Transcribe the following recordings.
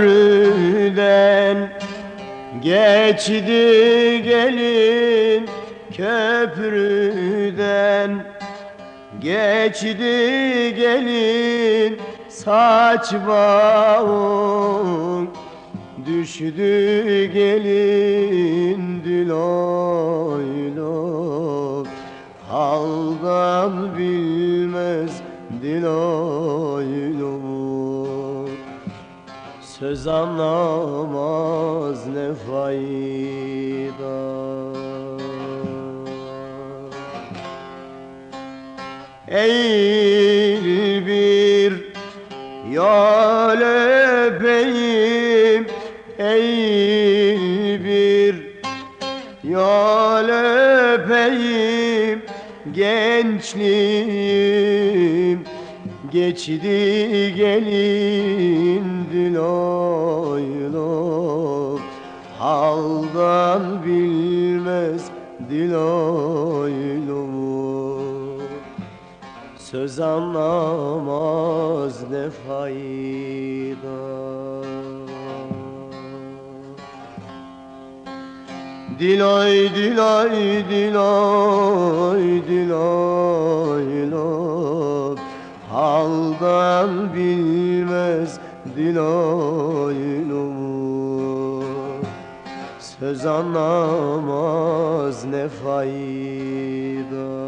Köprüden geçti gelin köprüden geçti gelin saç bağın düştü gelin diloylo haldan bilmez diloylo Söz anlamaz ne fayda. Eğil bir yol öpeyim Eğil bir yol öpeyim Gençliğim geçti gelin diloylo Haldan bilmez diloylo Söz anlamaz ne fayda. Diloy diloy diloy diloy lo Haldan bilmez diloy lo Söz anlamaz ne fayda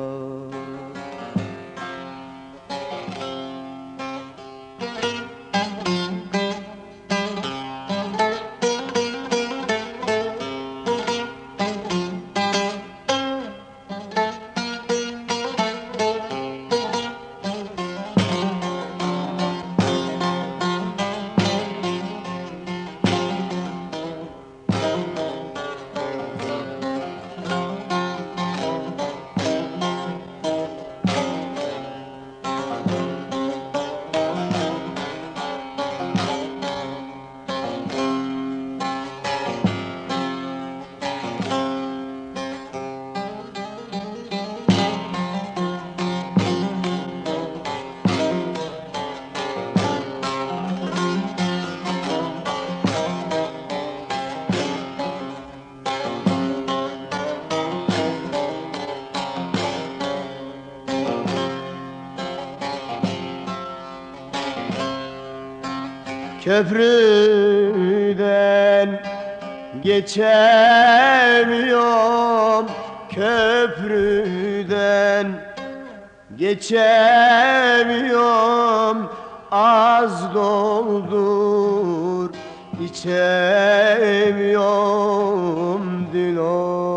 Köprüden geçemiyorum Köprüden geçemiyorum. Az doldur içemiyorum diloylo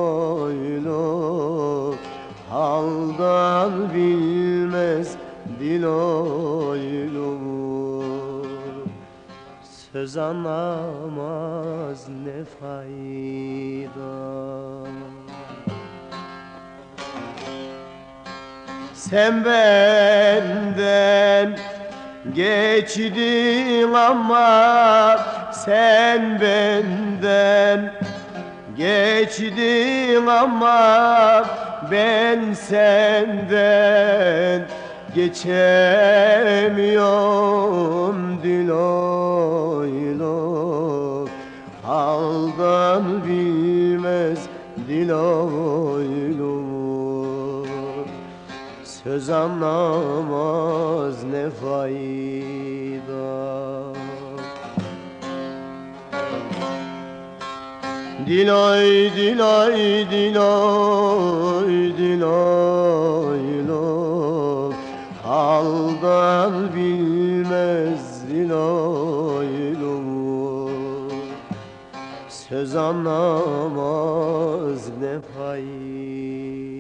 Anlamaz ne fayda. Sen benden geçtin ama Sen benden geçtin ama Ben senden geçemiyorum diloylo bilmez diloylo Söz anlamaz ne fayda Diloy diloy diloy diloy lo Haldan bilmez Söz anlamaz ne fayda